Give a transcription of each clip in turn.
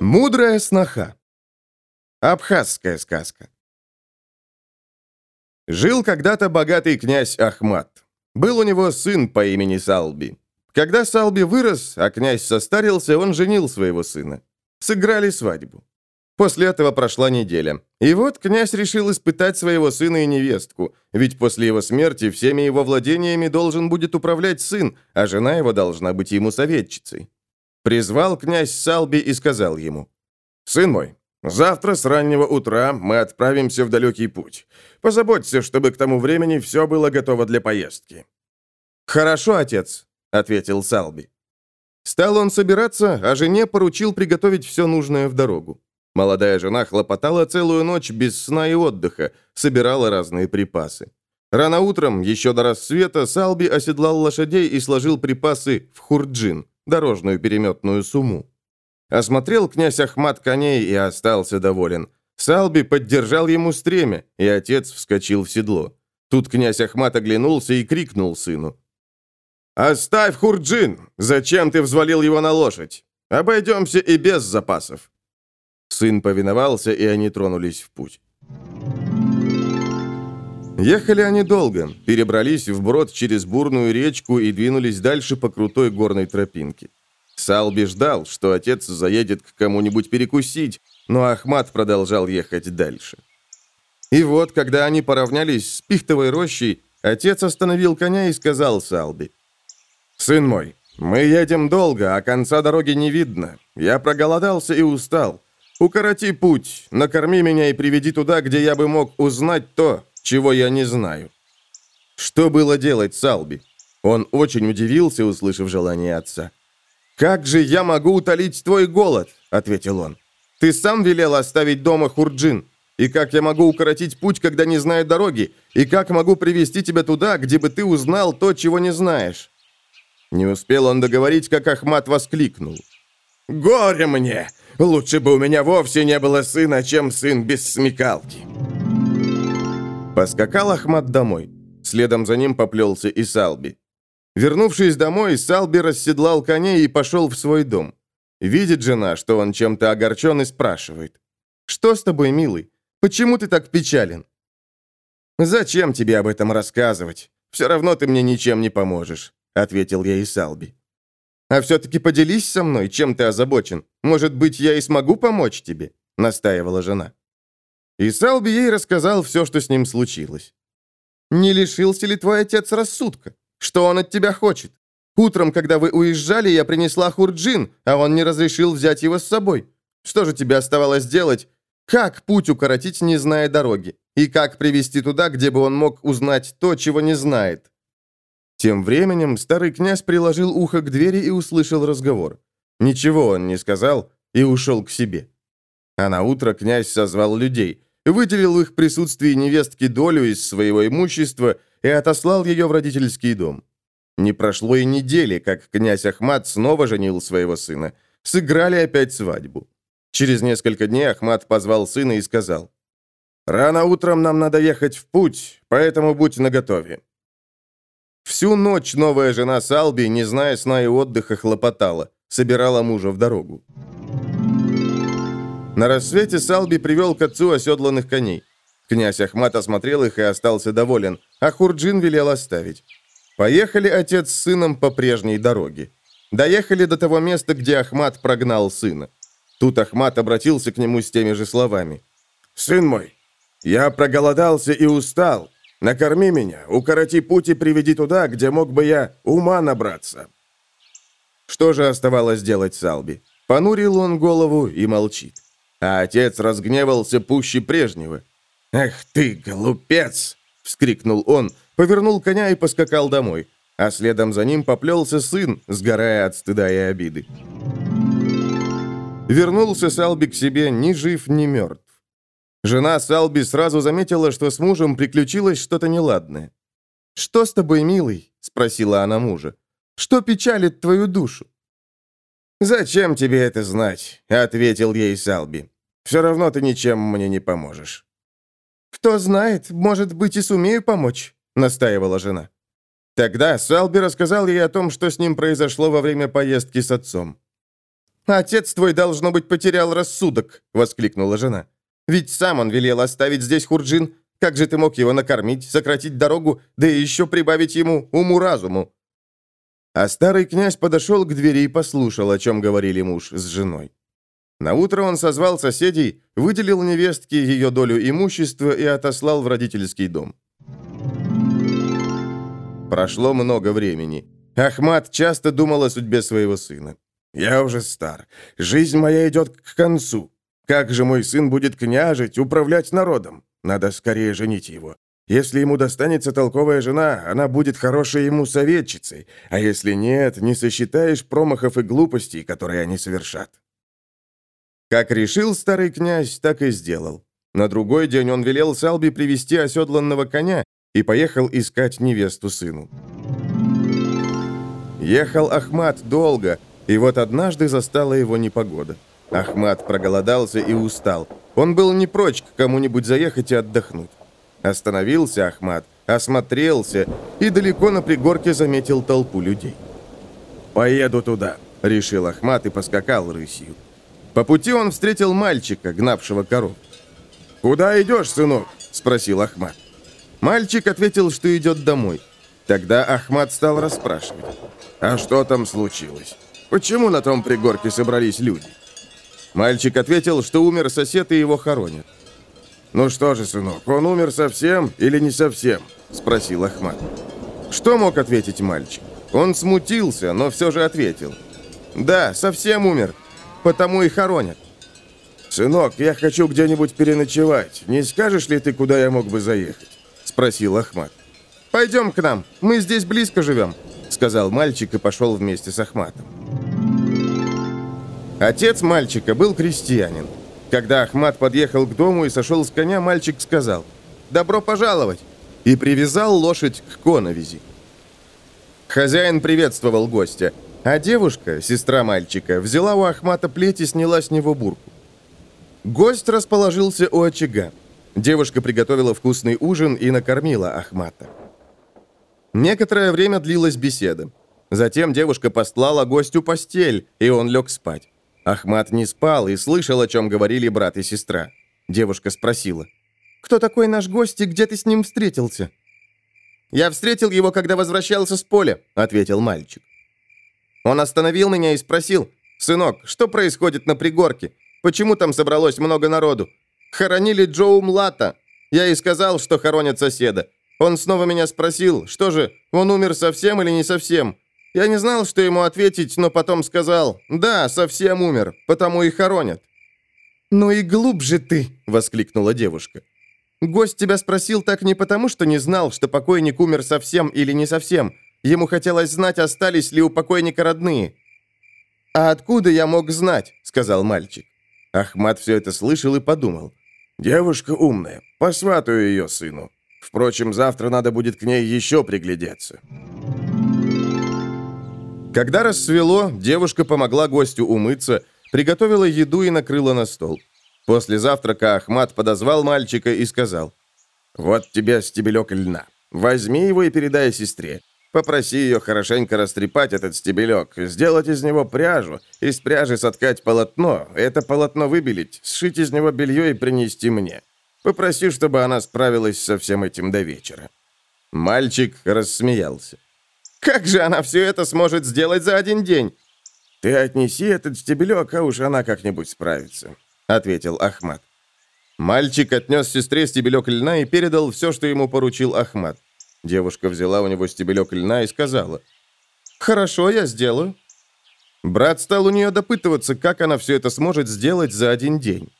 Мудрая сноха. Абхазская сказка. Жил когда-то богатый князь Ахмат. Был у него сын по имени Салби. Когда Салби вырос, а князь состарился, он женил своего сына. Сыграли свадьбу. После этого прошла неделя. И вот князь решил испытать своего сына и невестку, ведь после его смерти всеми его владениями должен будет управлять сын, а жена его должна быть ему советчицей. Призвал князь Салби и сказал ему, «Сын мой, завтра с раннего утра мы отправимся в далекий путь. Позаботься, чтобы к тому времени все было готово для поездки». «Хорошо, отец», — ответил Салби. Стал он собираться, а жене поручил приготовить все нужное в дорогу. Молодая жена хлопотала целую ночь без сна и отдыха, собирала разные припасы. Рано утром, еще до рассвета, Салби оседлал лошадей и сложил припасы в хурджин, дорожную переметную сумму. Осмотрел князь Ахмат коней и остался доволен. Салби поддержал ему стремя, и отец вскочил в седло. Тут князь Ахмат оглянулся и крикнул сыну. «Оставь Хурджин! Зачем ты взвалил его на лошадь? Обойдемся и без запасов!» Сын повиновался, и они тронулись в путь. Ехали они долго, перебрались вброд через бурную речку и двинулись дальше по крутой горной тропинке. Салби ждал, что отец заедет к кому-нибудь перекусить, но Ахмат продолжал ехать дальше. И вот, когда они поравнялись с пихтовой рощей, отец остановил коня и сказал Салби, «Сын мой, мы едем долго, а конца дороги не видно. Я проголодался и устал. Укороти путь, накорми меня и приведи туда, где я бы мог узнать то, чего я не знаю». Что было делать Салби? Он очень удивился, услышав желание отца. «Как же я могу утолить твой голод?» — ответил он. «Ты сам велел оставить дома Хурджин. И как я могу укоротить путь, когда не знаю дороги? И как могу привести тебя туда, где бы ты узнал то, чего не знаешь?» Не успел он договорить, как Ахмат воскликнул. «Горе мне! Лучше бы у меня вовсе не было сына, чем сын без смекалки!» Поскакал Ахмат домой. Следом за ним поплелся и Салби. Вернувшись домой, Салби расседлал коней и пошел в свой дом. Видит жена, что он чем-то огорчен, и спрашивает. «Что с тобой, милый? Почему ты так печален?» «Зачем тебе об этом рассказывать? Все равно ты мне ничем не поможешь», — ответил я и Салби. «А все-таки поделись со мной, чем ты озабочен. Может быть, я и смогу помочь тебе?» — настаивала жена. И Салби ей рассказал все, что с ним случилось. «Не лишился ли твой отец рассудка? Что он от тебя хочет? Утром, когда вы уезжали, я принесла хурджин, а он не разрешил взять его с собой. Что же тебе оставалось делать? Как путь укоротить, не зная дороги? И как привести туда, где бы он мог узнать то, чего не знает?» Тем временем старый князь приложил ухо к двери и услышал разговор. Ничего он не сказал и ушел к себе. А на утро князь созвал людей, выделил в их присутствии невестке долю из своего имущества и отослал ее в родительский дом. Не прошло и недели, как князь Ахмат снова женил своего сына. Сыграли опять свадьбу. Через несколько дней Ахмат позвал сына и сказал, «Рано утром нам надо ехать в путь, поэтому будь наготове. Всю ночь новая жена Салби, не зная сна и отдыха, хлопотала, собирала мужа в дорогу. На рассвете Салби привел к отцу оседланных коней. Князь Ахмат осмотрел их и остался доволен, а Хурджин велел оставить. Поехали отец с сыном по прежней дороге. Доехали до того места, где Ахмат прогнал сына. Тут Ахмат обратился к нему с теми же словами. «Сын мой, я проголодался и устал. Накорми меня, укороти путь и приведи туда, где мог бы я ума набраться». Что же оставалось делать Салби? Понурил он голову и молчит. А отец разгневался пуще прежнего. «Эх ты, глупец!» — вскрикнул он, повернул коня и поскакал домой, а следом за ним поплелся сын, сгорая от стыда и обиды. Вернулся Салби к себе ни жив, ни мертв. Жена Салби сразу заметила, что с мужем приключилось что-то неладное. «Что с тобой, милый?» — спросила она мужа. «Что печалит твою душу?» «Зачем тебе это знать?» — ответил ей Салби. «Все равно ты ничем мне не поможешь». «Кто знает, может быть, и сумею помочь», — настаивала жена. Тогда Салби рассказал ей о том, что с ним произошло во время поездки с отцом. «Отец твой, должно быть, потерял рассудок», — воскликнула жена. «Ведь сам он велел оставить здесь Хурджин. Как же ты мог его накормить, сократить дорогу, да и еще прибавить ему уму-разуму?» А старый князь подошел к двери и послушал, о чем говорили муж с женой. Наутро он созвал соседей, выделил невестке ее долю имущества и отослал в родительский дом. Прошло много времени. Ахмат часто думал о судьбе своего сына. «Я уже стар. Жизнь моя идет к концу. Как же мой сын будет княжить, управлять народом? Надо скорее женить его. Если ему достанется толковая жена, она будет хорошей ему советчицей, а если нет, не сосчитаешь промахов и глупостей, которые они совершат». Как решил старый князь, так и сделал. На другой день он велел Салби привести оседланного коня и поехал искать невесту сыну. Ехал Ахмат долго, и вот однажды застала его непогода. Ахмат проголодался и устал. Он был не прочь к кому-нибудь заехать и отдохнуть. Остановился Ахмат, осмотрелся и далеко на пригорке заметил толпу людей. «Поеду туда», — решил Ахмат и поскакал рысью. По пути он встретил мальчика, гнавшего коров. «Куда идешь, сынок?» — спросил Ахмат. Мальчик ответил, что идет домой. Тогда Ахмат стал расспрашивать. «А что там случилось? Почему на том пригорке собрались люди?» Мальчик ответил, что умер сосед и его хоронят. «Ну что же, сынок, он умер совсем или не совсем?» – спросил Ахмат. Что мог ответить мальчик? Он смутился, но все же ответил. «Да, совсем умер, потому и хоронят». «Сынок, я хочу где-нибудь переночевать. Не скажешь ли ты, куда я мог бы заехать?» спросил Ахмат. «Пойдем к нам, мы здесь близко живем», сказал мальчик и пошел вместе с Ахматом. Отец мальчика был крестьянин. Когда Ахмат подъехал к дому и сошел с коня, мальчик сказал «Добро пожаловать!» и привязал лошадь к коновизи. Хозяин приветствовал гостя, а девушка, сестра мальчика, взяла у Ахмата плеть и сняла с него бурку. Гость расположился у очага. Девушка приготовила вкусный ужин и накормила Ахмата. Некоторое время длилась беседа. Затем девушка постлала гостю постель, и он лег спать. Ахмат не спал и слышал, о чем говорили брат и сестра. Девушка спросила. «Кто такой наш гость и где ты с ним встретился?» «Я встретил его, когда возвращался с поля», — ответил мальчик. Он остановил меня и спросил, «Сынок, что происходит на пригорке? Почему там собралось много народу? Хоронили Джоу Млата. Я и сказал, что хоронят соседа. Он снова меня спросил, что же, он умер совсем или не совсем? Я не знал, что ему ответить, но потом сказал, да, совсем умер, потому и хоронят. «Ну и глубже ты!» — воскликнула девушка. «Гость тебя спросил так не потому, что не знал, что покойник умер совсем или не совсем. Ему хотелось знать, остались ли у покойника родные». «А откуда я мог знать?» — сказал мальчик. Ахмат все это слышал и подумал. «Девушка умная. Посватаю ее сыну. Впрочем, завтра надо будет к ней еще приглядеться». Когда рассвело, девушка помогла гостю умыться, приготовила еду и накрыла на стол. После завтрака Ахмат подозвал мальчика и сказал, «Вот тебе стебелек льна. Возьми его и передай сестре. Попроси ее хорошенько растрепать этот стебелек, сделать из него пряжу, из пряжи соткать полотно, это полотно выбелить, сшить из него белье и принести мне. Попроси, чтобы она справилась со всем этим до вечера». Мальчик рассмеялся. «Как же она все это сможет сделать за один день?» «Ты отнеси этот стебелек, а уж она как-нибудь справится», — ответил Ахмат. Мальчик отнес сестре стебелек льна и передал все, что ему поручил Ахмат. Девушка взяла у него стебелек льна и сказала, «Хорошо, я сделаю». Брат стал у нее допытываться, как она все это сможет сделать за один день.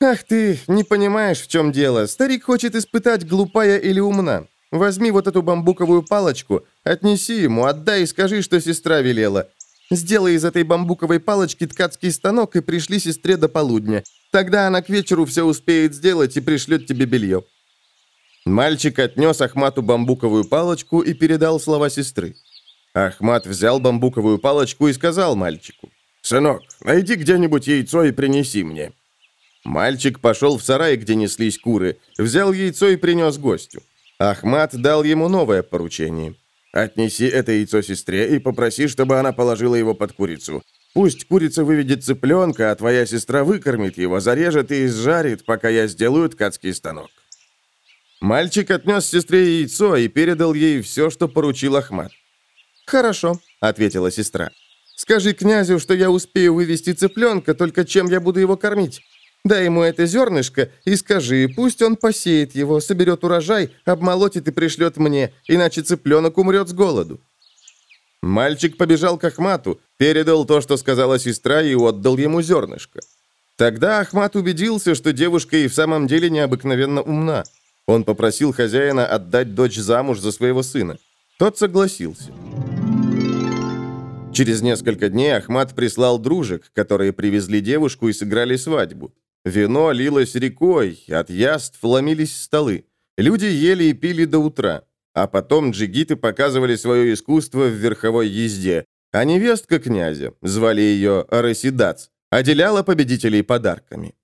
«Ах ты, не понимаешь, в чем дело. Старик хочет испытать, глупая или умна. Возьми вот эту бамбуковую палочку, отнеси ему, отдай и скажи, что сестра велела. Сделай из этой бамбуковой палочки ткацкий станок и пришли сестре до полудня. Тогда она к вечеру все успеет сделать и пришлет тебе белье. Мальчик отнес Ахмату бамбуковую палочку и передал слова сестры. Ахмат взял бамбуковую палочку и сказал мальчику. «Сынок, найди где-нибудь яйцо и принеси мне». Мальчик пошел в сарай, где неслись куры, взял яйцо и принес гостю. Ахмат дал ему новое поручение. «Отнеси это яйцо сестре и попроси, чтобы она положила его под курицу. Пусть курица выведет цыпленка, а твоя сестра выкормит его, зарежет и изжарит, пока я сделаю ткацкий станок». Мальчик отнес сестре яйцо и передал ей все, что поручил Ахмат. «Хорошо», — ответила сестра. «Скажи князю, что я успею вывести цыпленка, только чем я буду его кормить? Дай ему это зернышко и скажи, пусть он посеет его, соберет урожай, обмолотит и пришлет мне, иначе цыпленок умрет с голоду». Мальчик побежал к Ахмату, передал то, что сказала сестра, и отдал ему зернышко. Тогда Ахмат убедился, что девушка и в самом деле необыкновенно умна. Он попросил хозяина отдать дочь замуж за своего сына. Тот согласился. Через несколько дней Ахмат прислал дружек, которые привезли девушку и сыграли свадьбу. Вино лилось рекой, от яств ломились столы. Люди ели и пили до утра. А потом джигиты показывали свое искусство в верховой езде. А невестка князя, звали ее Арасидац, отделяла победителей подарками.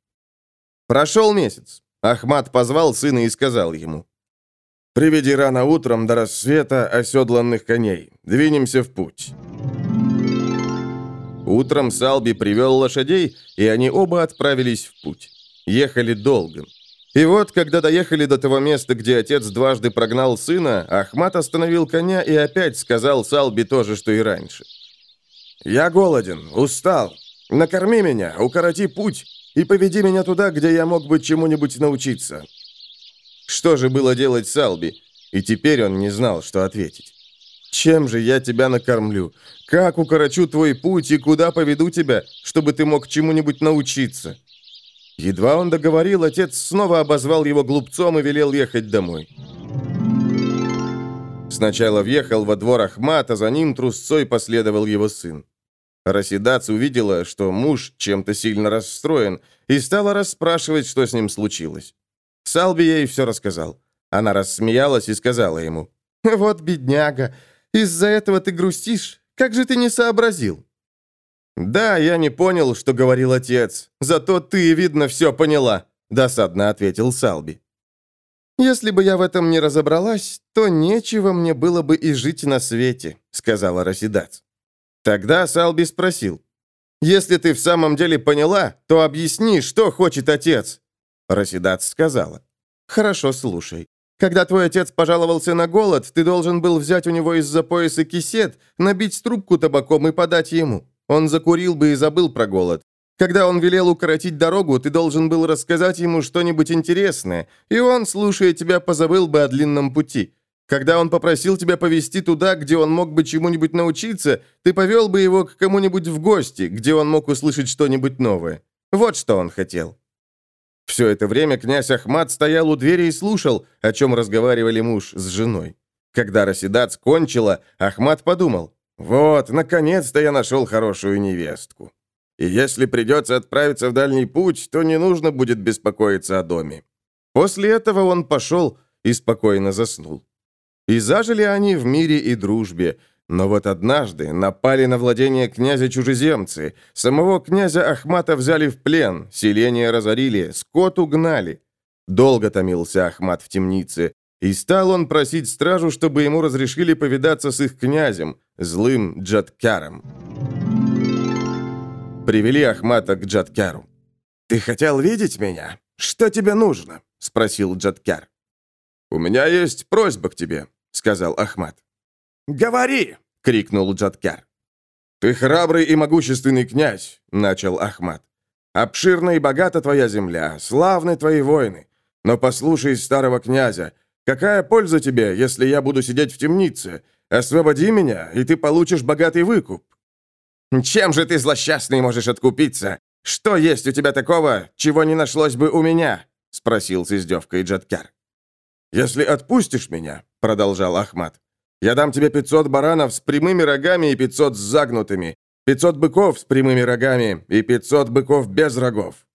Прошел месяц. Ахмат позвал сына и сказал ему, «Приведи рано утром до рассвета оседланных коней. Двинемся в путь». Утром Салби привел лошадей, и они оба отправились в путь. Ехали долго. И вот, когда доехали до того места, где отец дважды прогнал сына, Ахмат остановил коня и опять сказал Салби то же, что и раньше. «Я голоден, устал. Накорми меня, укороти путь и поведи меня туда, где я мог бы чему-нибудь научиться». Что же было делать Салби? И теперь он не знал, что ответить. Чем же я тебя накормлю? Как укорочу твой путь и куда поведу тебя, чтобы ты мог чему-нибудь научиться?» Едва он договорил, отец снова обозвал его глупцом и велел ехать домой. Сначала въехал во двор Ахмат, а за ним трусцой последовал его сын. Расидац увидела, что муж чем-то сильно расстроен, и стала расспрашивать, что с ним случилось. Салби ей все рассказал. Она рассмеялась и сказала ему, «Вот бедняга, из-за этого ты грустишь? Как же ты не сообразил?» «Да, я не понял, что говорил отец. Зато ты, видно, все поняла», — досадно ответил Салби. «Если бы я в этом не разобралась, то нечего мне было бы и жить на свете», — сказала Расидац. Тогда Салби спросил. «Если ты в самом деле поняла, то объясни, что хочет отец». Расидац сказала. «Хорошо, слушай. Когда твой отец пожаловался на голод, ты должен был взять у него из-за пояса кисет, набить трубку табаком и подать ему. Он закурил бы и забыл про голод. Когда он велел укоротить дорогу, ты должен был рассказать ему что-нибудь интересное, и он, слушая тебя, позабыл бы о длинном пути. Когда он попросил тебя повезти туда, где он мог бы чему-нибудь научиться, ты повел бы его к кому-нибудь в гости, где он мог услышать что-нибудь новое. Вот что он хотел. Все это время князь Ахмат стоял у двери и слушал, о чем разговаривали муж с женой. Когда Расидац кончила, Ахмат подумал, «Вот, наконец-то я нашел хорошую невестку. И если придется отправиться в дальний путь, то не нужно будет беспокоиться о доме». После этого он пошел и спокойно заснул. И зажили они в мире и дружбе, но вот однажды напали на владение князя чужеземцы. Самого князя Ахмата взяли в плен, селение разорили, скот угнали. Долго томился Ахмат в темнице, и стал он просить стражу, чтобы ему разрешили повидаться с их князем, злым Джаткяром. Привели Ахмата к Джаткяру. «Ты хотел видеть меня? Что тебе нужно?» — спросил Джаткяр. «У меня есть просьба к тебе», — сказал Ахмат. «Говори!» — крикнул Джаткяр. «Ты храбрый и могущественный князь», — начал Ахмат. «Обширна и богата твоя земля, славны твои воины. Но послушай старого князя, какая польза тебе, если я буду сидеть в темнице? Освободи меня, и ты получишь богатый выкуп». «Чем же ты, злосчастный, можешь откупиться? Что есть у тебя такого, чего не нашлось бы у меня?» — спросил с издевкой Джаткяр. «Если отпустишь меня», — продолжал Ахмат, я дам тебе 500 баранов с прямыми рогами и 500 с загнутыми, 500 быков с прямыми рогами и 500 быков без рогов».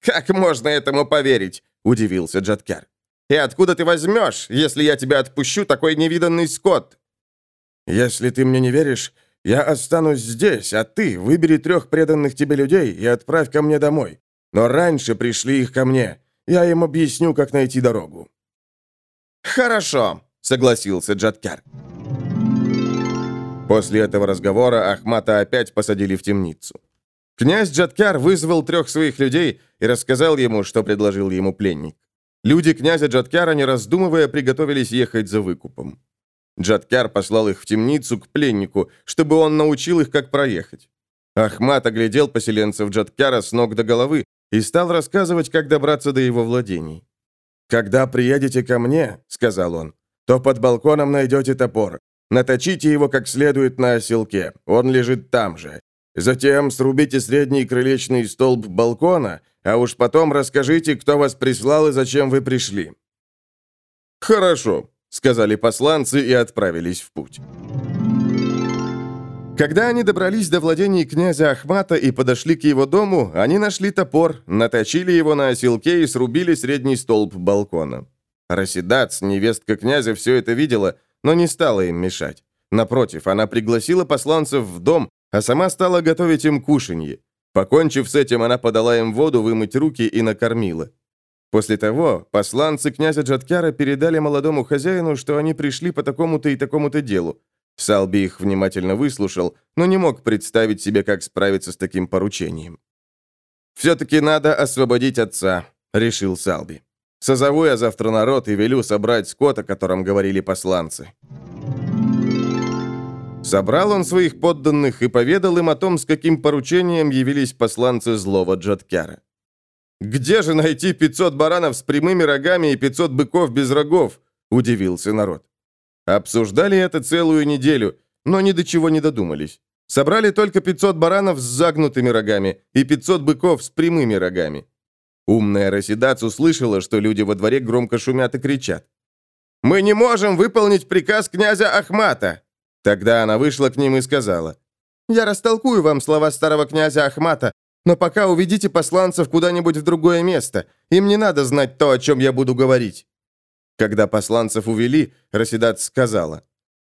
«Как можно этому поверить?» – удивился Джаткар. «И откуда ты возьмешь, если я тебя отпущу, такой невиданный скот?» «Если ты мне не веришь, я останусь здесь, а ты выбери трех преданных тебе людей и отправь ко мне домой. Но раньше пришли их ко мне. Я им объясню, как найти дорогу». «Хорошо», — согласился Джаткар. После этого разговора Ахмата опять посадили в темницу. Князь Джаткар вызвал трех своих людей и рассказал ему, что предложил ему пленник. Люди князя Джаткара, не раздумывая, приготовились ехать за выкупом. Джаткар послал их в темницу к пленнику, чтобы он научил их, как проехать. Ахмат оглядел поселенцев Джаткара с ног до головы и стал рассказывать, как добраться до его владений. «Когда приедете ко мне, — сказал он, — то под балконом найдете топор. Наточите его как следует на оселке, он лежит там же. Затем срубите средний крылечный столб балкона, а уж потом расскажите, кто вас прислал и зачем вы пришли». «Хорошо», — сказали посланцы и отправились в путь. Когда они добрались до владений князя Ахмата и подошли к его дому, они нашли топор, наточили его на оселке и срубили средний столб балкона. Расидац, невестка князя, все это видела, но не стала им мешать. Напротив, она пригласила посланцев в дом, а сама стала готовить им кушанье. Покончив с этим, она подала им воду вымыть руки и накормила. После того посланцы князя Джаткара передали молодому хозяину, что они пришли по такому-то и такому-то делу, Салби их внимательно выслушал, но не мог представить себе, как справиться с таким поручением. «Все-таки надо освободить отца», — решил Салби. «Созову я завтра народ и велю собрать скот, о котором говорили посланцы». Собрал он своих подданных и поведал им о том, с каким поручением явились посланцы злого Джаткяра. «Где же найти 500 баранов с прямыми рогами и 500 быков без рогов?» – удивился народ. Обсуждали это целую неделю, но ни до чего не додумались. Собрали только 500 баранов с загнутыми рогами и 500 быков с прямыми рогами. Умная Расидац услышала, что люди во дворе громко шумят и кричат. «Мы не можем выполнить приказ князя Ахмата!» Тогда она вышла к ним и сказала. «Я растолкую вам слова старого князя Ахмата, но пока уведите посланцев куда-нибудь в другое место. Им не надо знать то, о чем я буду говорить». Когда посланцев увели, Расидат сказала,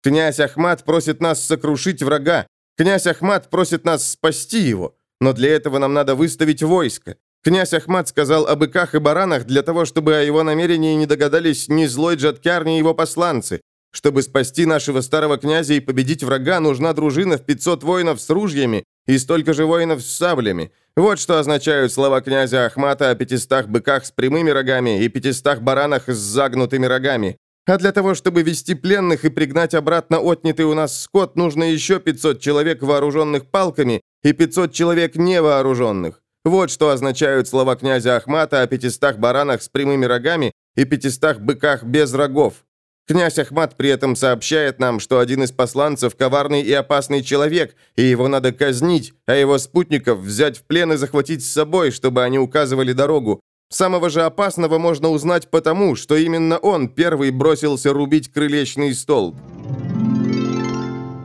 «Князь Ахмат просит нас сокрушить врага. Князь Ахмат просит нас спасти его. Но для этого нам надо выставить войско. Князь Ахмат сказал о быках и баранах для того, чтобы о его намерении не догадались ни злой Джаткяр, ни его посланцы. Чтобы спасти нашего старого князя и победить врага, нужна дружина в 500 воинов с ружьями и столько же воинов с саблями. Вот что означают слова князя Ахмата о 500 быках с прямыми рогами и 500 баранах с загнутыми рогами. А для того, чтобы вести пленных и пригнать обратно отнятый у нас скот, нужно еще 500 человек, вооруженных палками, и 500 человек невооруженных. Вот что означают слова князя Ахмата о 500 баранах с прямыми рогами и 500 быках без рогов. Князь Ахмат при этом сообщает нам, что один из посланцев – коварный и опасный человек, и его надо казнить, а его спутников взять в плен и захватить с собой, чтобы они указывали дорогу. Самого же опасного можно узнать потому, что именно он первый бросился рубить крылечный столб.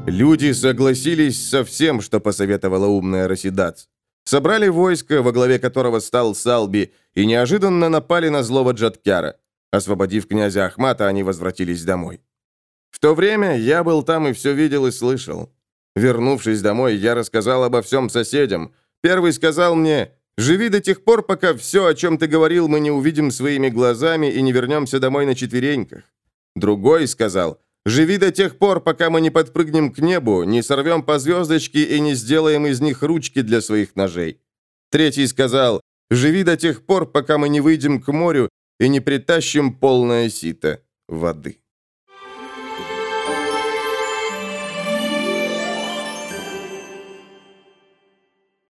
Люди согласились со всем, что посоветовала умная Расидац. Собрали войско, во главе которого стал Салби, и неожиданно напали на злого Джаткяра. Освободив князя Ахмата, они возвратились домой. В то время я был там и все видел и слышал. Вернувшись домой, я рассказал обо всем соседям. Первый сказал мне, «Живи до тех пор, пока все, о чем ты говорил, мы не увидим своими глазами и не вернемся домой на четвереньках». Другой сказал, «Живи до тех пор, пока мы не подпрыгнем к небу, не сорвем по звездочке и не сделаем из них ручки для своих ножей». Третий сказал, «Живи до тех пор, пока мы не выйдем к морю и не притащим полное сито воды.